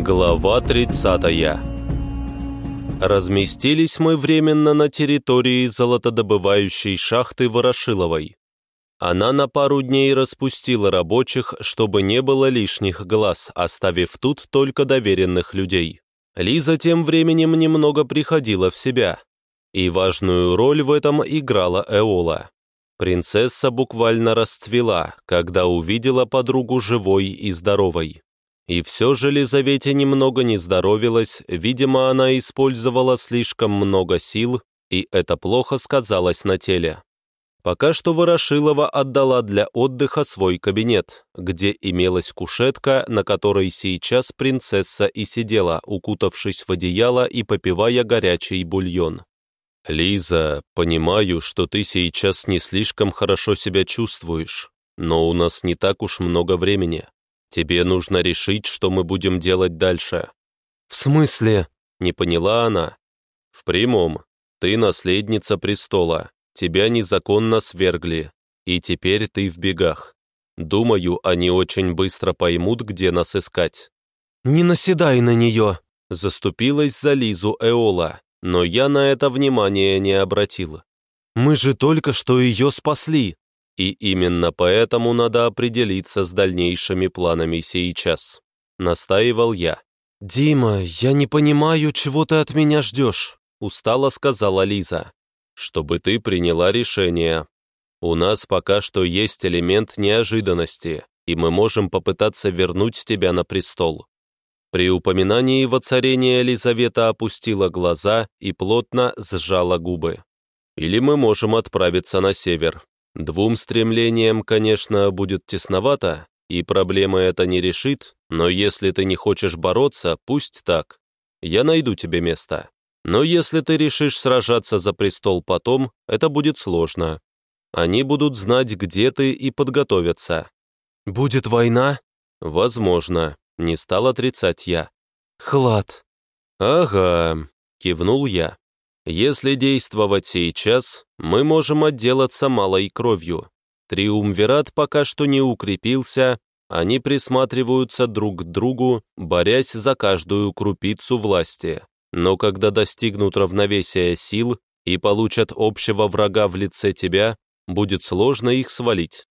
Глава 30 Разместились мы временно на территории золотодобывающей шахты Ворошиловой. Она на пару дней распустила рабочих, чтобы не было лишних глаз, оставив тут только доверенных людей. Лиза тем временем немного приходила в себя. И важную роль в этом играла Эола. Принцесса буквально расцвела, когда увидела подругу живой и здоровой. И все же Лизавете немного не здоровилась, видимо, она использовала слишком много сил, и это плохо сказалось на теле. Пока что Ворошилова отдала для отдыха свой кабинет, где имелась кушетка, на которой сейчас принцесса и сидела, укутавшись в одеяло и попивая горячий бульон. «Лиза, понимаю, что ты сейчас не слишком хорошо себя чувствуешь, но у нас не так уж много времени. Тебе нужно решить, что мы будем делать дальше». «В смысле?» — не поняла она. «В прямом. Ты наследница престола, тебя незаконно свергли, и теперь ты в бегах. Думаю, они очень быстро поймут, где нас искать». «Не наседай на нее!» — заступилась за Лизу Эола но я на это внимание не обратил. «Мы же только что ее спасли!» И именно поэтому надо определиться с дальнейшими планами сейчас. Настаивал я. «Дима, я не понимаю, чего ты от меня ждешь», устало сказала Лиза. «Чтобы ты приняла решение. У нас пока что есть элемент неожиданности, и мы можем попытаться вернуть тебя на престол. При упоминании воцарения Елизавета опустила глаза и плотно сжала губы. Или мы можем отправиться на север. Двум стремлениям, конечно, будет тесновато, и проблема это не решит, но если ты не хочешь бороться, пусть так. Я найду тебе место. Но если ты решишь сражаться за престол потом, это будет сложно. Они будут знать, где ты, и подготовятся. «Будет война?» «Возможно. Не стал отрицать я. «Хлад». «Ага», — кивнул я. «Если действовать сейчас, мы можем отделаться малой кровью. Триумвират пока что не укрепился, они присматриваются друг к другу, борясь за каждую крупицу власти. Но когда достигнут равновесия сил и получат общего врага в лице тебя, будет сложно их свалить.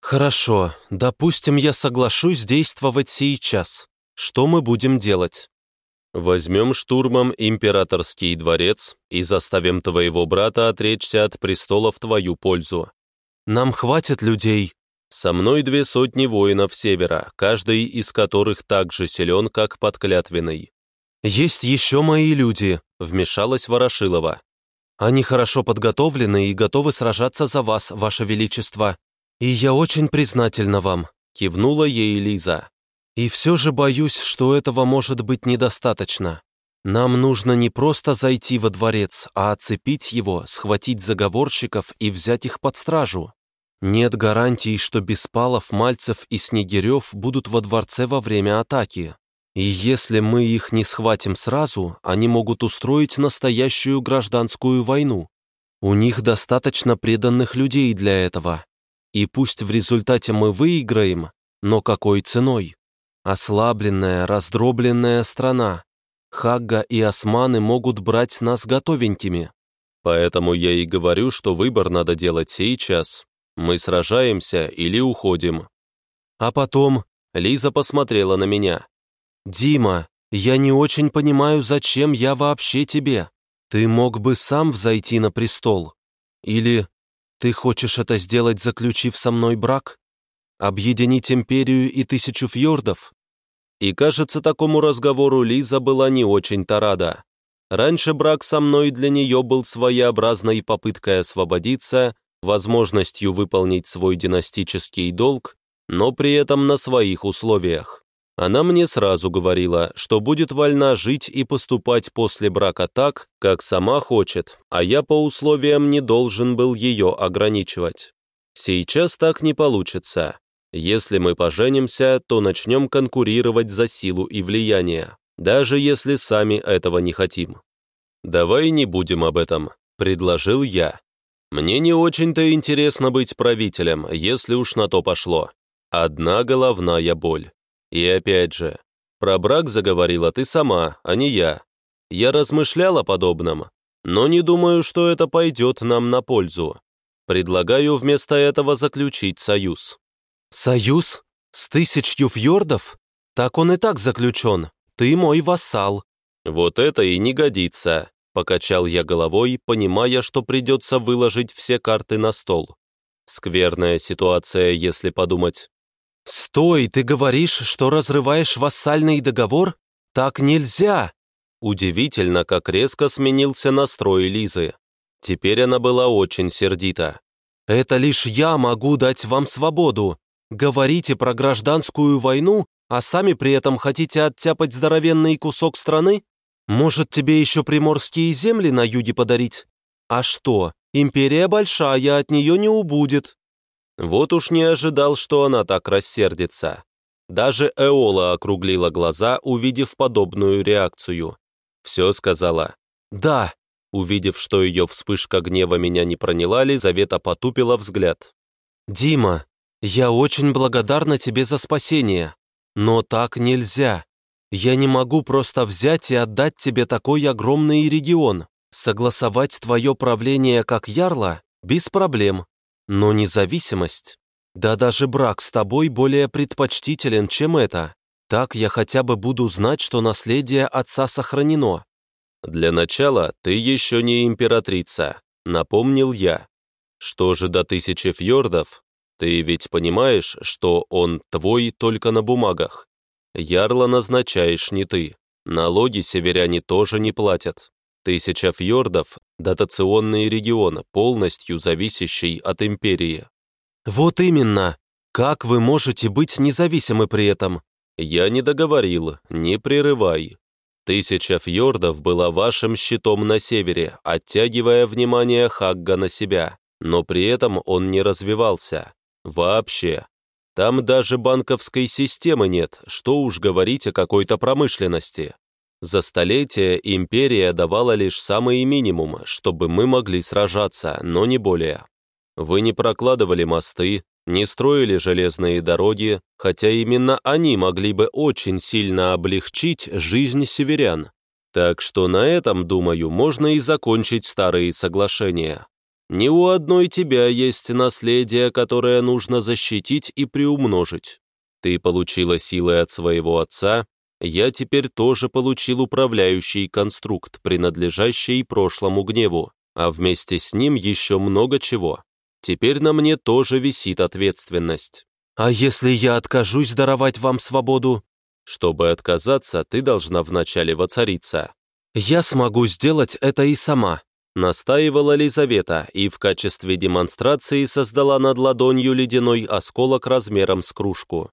«Хорошо, допустим, я соглашусь действовать сейчас. Что мы будем делать?» «Возьмем штурмом императорский дворец и заставим твоего брата отречься от престола в твою пользу». «Нам хватит людей?» «Со мной две сотни воинов севера, каждый из которых так же силен, как подклятвенный». «Есть еще мои люди», — вмешалась Ворошилова. «Они хорошо подготовлены и готовы сражаться за вас, ваше величество. «И я очень признательна вам», — кивнула ей Лиза. «И все же боюсь, что этого может быть недостаточно. Нам нужно не просто зайти во дворец, а оцепить его, схватить заговорщиков и взять их под стражу. Нет гарантий, что Беспалов, Мальцев и Снегирев будут во дворце во время атаки. И если мы их не схватим сразу, они могут устроить настоящую гражданскую войну. У них достаточно преданных людей для этого, и пусть в результате мы выиграем, но какой ценой? Ослабленная, раздробленная страна. Хагга и османы могут брать нас готовенькими. Поэтому я и говорю, что выбор надо делать сейчас. Мы сражаемся или уходим. А потом Лиза посмотрела на меня. «Дима, я не очень понимаю, зачем я вообще тебе. Ты мог бы сам взойти на престол. Или ты хочешь это сделать, заключив со мной брак? Объединить империю и тысячу фьордов? И, кажется, такому разговору Лиза была не очень-то рада. Раньше брак со мной для нее был своеобразной попыткой освободиться, возможностью выполнить свой династический долг, но при этом на своих условиях. Она мне сразу говорила, что будет вольна жить и поступать после брака так, как сама хочет, а я по условиям не должен был ее ограничивать. Сейчас так не получится. Если мы поженимся, то начнем конкурировать за силу и влияние, даже если сами этого не хотим. «Давай не будем об этом», — предложил я. «Мне не очень-то интересно быть правителем, если уж на то пошло. Одна головная боль. И опять же, Про брак заговорила ты сама, а не я. Я размышлял о подобном, но не думаю, что это пойдет нам на пользу. Предлагаю вместо этого заключить союз». «Союз? С тысячью фьордов? Так он и так заключен. Ты мой вассал». «Вот это и не годится», — покачал я головой, понимая, что придется выложить все карты на стол. Скверная ситуация, если подумать. «Стой, ты говоришь, что разрываешь вассальный договор? Так нельзя!» Удивительно, как резко сменился настрой Лизы. Теперь она была очень сердита. «Это лишь я могу дать вам свободу. Говорите про гражданскую войну, а сами при этом хотите оттяпать здоровенный кусок страны? Может, тебе еще приморские земли на юге подарить? А что, империя большая, от нее не убудет». Вот уж не ожидал, что она так рассердится. Даже Эола округлила глаза, увидев подобную реакцию. Все сказала «Да». Увидев, что ее вспышка гнева меня не проняла, Лизавета потупила взгляд. «Дима, я очень благодарна тебе за спасение, но так нельзя. Я не могу просто взять и отдать тебе такой огромный регион. Согласовать твое правление как ярла – без проблем, но независимость, да даже брак с тобой более предпочтителен, чем это. Так я хотя бы буду знать, что наследие отца сохранено. Для начала ты еще не императрица, напомнил я. Что же до тысячи фьордов? Ты ведь понимаешь, что он твой только на бумагах. Ярла назначаешь не ты. Налоги северяне тоже не платят. Тысяча фьордов – дотационный регион, полностью зависящий от империи. Вот именно. Как вы можете быть независимы при этом? Я не договорил, не прерывай. Тысяча фьордов была вашим щитом на севере, оттягивая внимание Хагга на себя, но при этом он не развивался. Вообще. Там даже банковской системы нет, что уж говорить о какой-то промышленности. За столетия империя давала лишь самый минимум, чтобы мы могли сражаться, но не более. Вы не прокладывали мосты, не строили железные дороги, хотя именно они могли бы очень сильно облегчить жизнь северян. Так что на этом, думаю, можно и закончить старые соглашения. Не у одной тебя есть наследие, которое нужно защитить и приумножить. Ты получила силы от своего отца, я теперь тоже получил управляющий конструкт, принадлежащий прошлому гневу, а вместе с ним еще много чего. Теперь на мне тоже висит ответственность. А если я откажусь даровать вам свободу? Чтобы отказаться, ты должна вначале воцариться. Я смогу сделать это и сама. Настаивала Лизавета и в качестве демонстрации создала над ладонью ледяной осколок размером с кружку.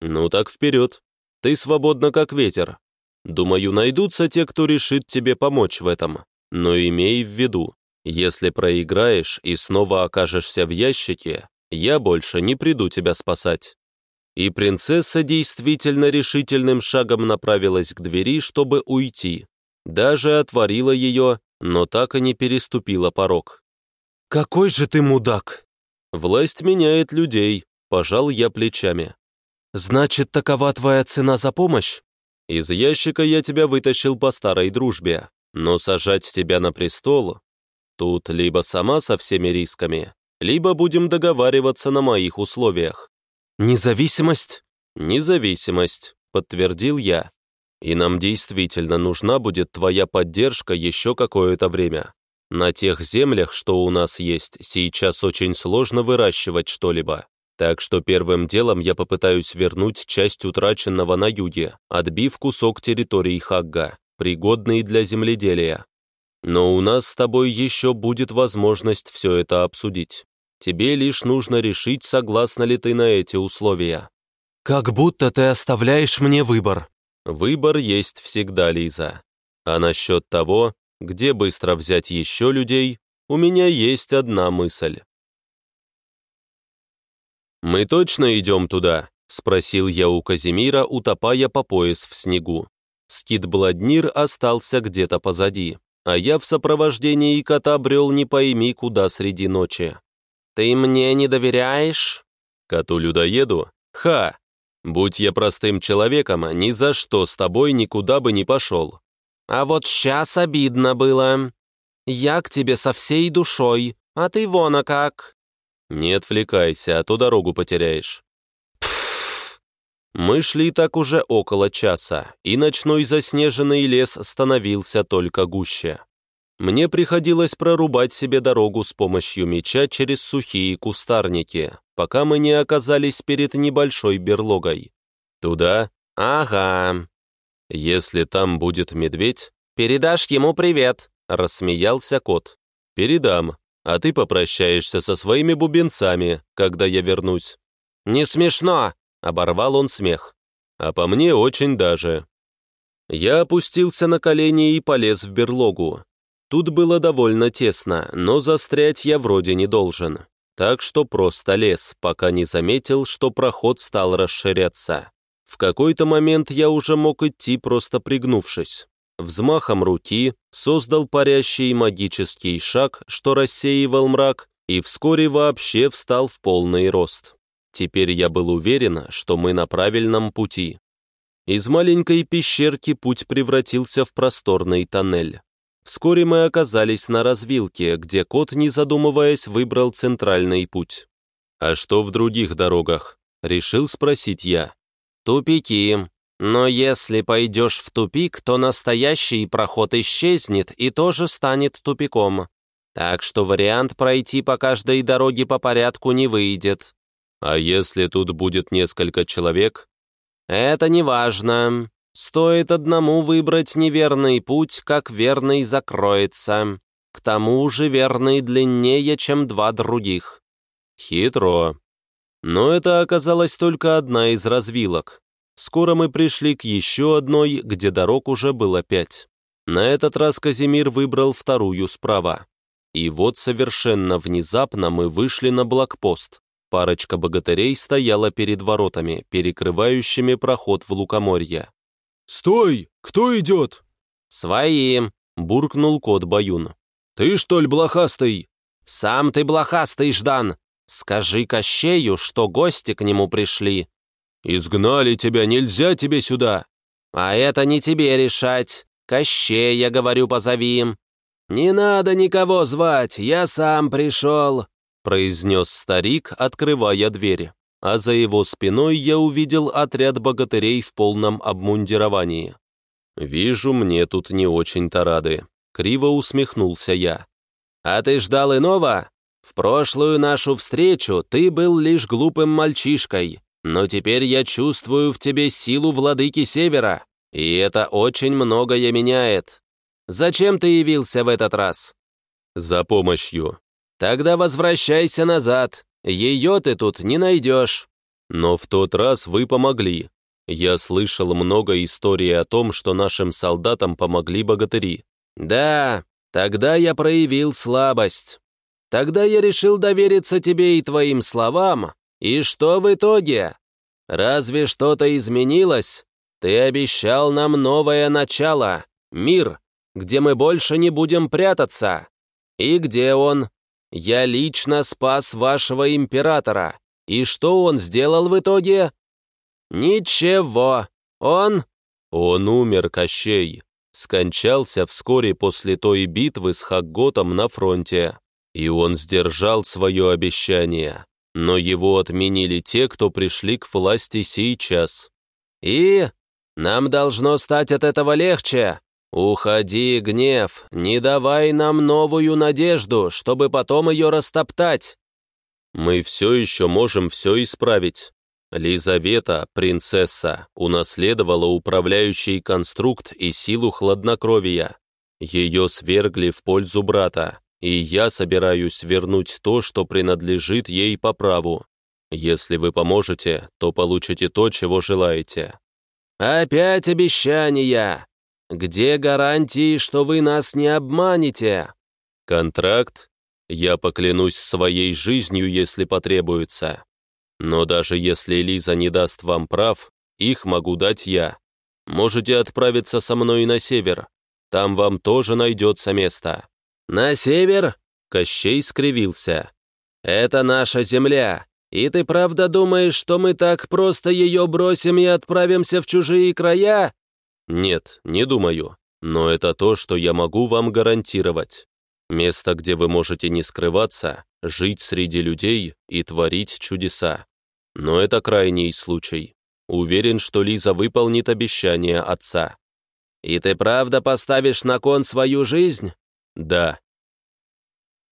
Ну так вперед, ты свободна, как ветер. Думаю, найдутся те, кто решит тебе помочь в этом. Но имей в виду, если проиграешь и снова окажешься в ящике, я больше не приду тебя спасать». И принцесса действительно решительным шагом направилась к двери, чтобы уйти. Даже отворила ее, но так и не переступила порог. «Какой же ты мудак!» «Власть меняет людей», — пожал я плечами. «Значит, такова твоя цена за помощь?» «Из ящика я тебя вытащил по старой дружбе, но сажать тебя на престол... Тут либо сама со всеми рисками, либо будем договариваться на моих условиях». «Независимость?» «Независимость», — подтвердил я. «И нам действительно нужна будет твоя поддержка еще какое-то время. На тех землях, что у нас есть, сейчас очень сложно выращивать что-либо. Так что первым делом я попытаюсь вернуть часть утраченного на юге, отбив кусок территории Хагга, пригодный для земледелия. Но у нас с тобой еще будет возможность все это обсудить. Тебе лишь нужно решить, согласна ли ты на эти условия. Как будто ты оставляешь мне выбор. Выбор есть всегда, Лиза. А насчет того, где быстро взять еще людей, у меня есть одна мысль. «Мы точно идем туда?» — спросил я у Казимира, утопая по пояс в снегу. Скит Бладнир остался где-то позади, а я в сопровождении кота брел не пойми куда среди ночи. «Ты мне не доверяешь?» «Коту-людоеду? Ха! Будь я простым человеком, ни за что с тобой никуда бы не пошел. А вот сейчас обидно было. Я к тебе со всей душой, а ты вон а как. Не отвлекайся, а то дорогу потеряешь. Мы шли так уже около часа, и ночной заснеженный лес становился только гуще. Мне приходилось прорубать себе дорогу с помощью меча через сухие кустарники, пока мы не оказались перед небольшой берлогой. Туда? Ага. Если там будет медведь, передашь ему привет, рассмеялся кот. Передам, а ты попрощаешься со своими бубенцами, когда я вернусь. Не смешно, Оборвал он смех. А по мне очень даже. Я опустился на колени и полез в берлогу. Тут было довольно тесно, но застрять я вроде не должен. Так что просто лез, пока не заметил, что проход стал расширяться. В какой-то момент я уже мог идти, просто пригнувшись. Взмахом руки создал парящий магический шаг, что рассеивал мрак, и вскоре вообще встал в полный рост. Теперь я был уверен, что мы на правильном пути. Из маленькой пещерки путь превратился в просторный тоннель. Вскоре мы оказались на развилке, где кот, не задумываясь, выбрал центральный путь. «А что в других дорогах?» — решил спросить я. «Тупики. Но если пойдешь в тупик, то настоящий проход исчезнет и тоже станет тупиком. Так что вариант пройти по каждой дороге по порядку не выйдет. А если тут будет несколько человек? Это не важно. Стоит одному выбрать неверный путь, как верный закроется. К тому же верный длиннее, чем два других. Хитро. Но это оказалась только одна из развилок. Скоро мы пришли к еще одной, где дорог уже было пять. На этот раз Казимир выбрал вторую справа. И вот совершенно внезапно мы вышли на блокпост. Парочка богатырей стояла перед воротами, перекрывающими проход в лукоморье. «Стой! Кто идет?» «Свои!» — буркнул кот Баюн. «Ты, что ли, блохастый?» «Сам ты блохастый, Ждан! Скажи Кощею, что гости к нему пришли». «Изгнали тебя, нельзя тебе сюда!» «А это не тебе решать. Кощея, говорю, позови «Не надо никого звать, я сам пришел», произнес старик, открывая дверь, а за его спиной я увидел отряд богатырей в полном обмундировании. «Вижу, мне тут не очень-то рады», — криво усмехнулся я. «А ты ждал иного? В прошлую нашу встречу ты был лишь глупым мальчишкой, но теперь я чувствую в тебе силу владыки Севера, и это очень многое меняет. Зачем ты явился в этот раз?» «За помощью», Тогда возвращайся назад. Ее ты тут не найдешь». «Но в тот раз вы помогли. Я слышал много историй о том, что нашим солдатам помогли богатыри». «Да, тогда я проявил слабость. Тогда я решил довериться тебе и твоим словам. И что в итоге? Разве что-то изменилось? Ты обещал нам новое начало, мир, где мы больше не будем прятаться. И где он? Я лично спас вашего императора. И что он сделал в итоге? Ничего. Он... Он умер, Кощей. Скончался вскоре после той битвы с Хагготом на фронте. И он сдержал свое обещание. Но его отменили те, кто пришли к власти сейчас. И нам должно стать от этого легче. «Уходи, гнев, не давай нам новую надежду, чтобы потом ее растоптать!» «Мы все еще можем все исправить. Лизавета, принцесса, унаследовала управляющий конструкт и силу хладнокровия. Ее свергли в пользу брата, и я собираюсь вернуть то, что принадлежит ей по праву. Если вы поможете, то получите то, чего желаете». «Опять обещания!» Где гарантии, что вы нас не обманете?» «Контракт? Я поклянусь своей жизнью, если потребуется. Но даже если Лиза не даст вам прав, их могу дать я. Можете отправиться со мной на север. Там вам тоже найдется место». «На север?» Кощей скривился. «Это наша земля. И ты правда думаешь, что мы так просто ее бросим и отправимся в чужие края?» «Нет, не думаю. Но это то, что я могу вам гарантировать. Место, где вы можете не скрываться, жить среди людей и творить чудеса. Но это крайний случай. Уверен, что Лиза выполнит обещание отца». «И ты правда поставишь на кон свою жизнь?» «Да,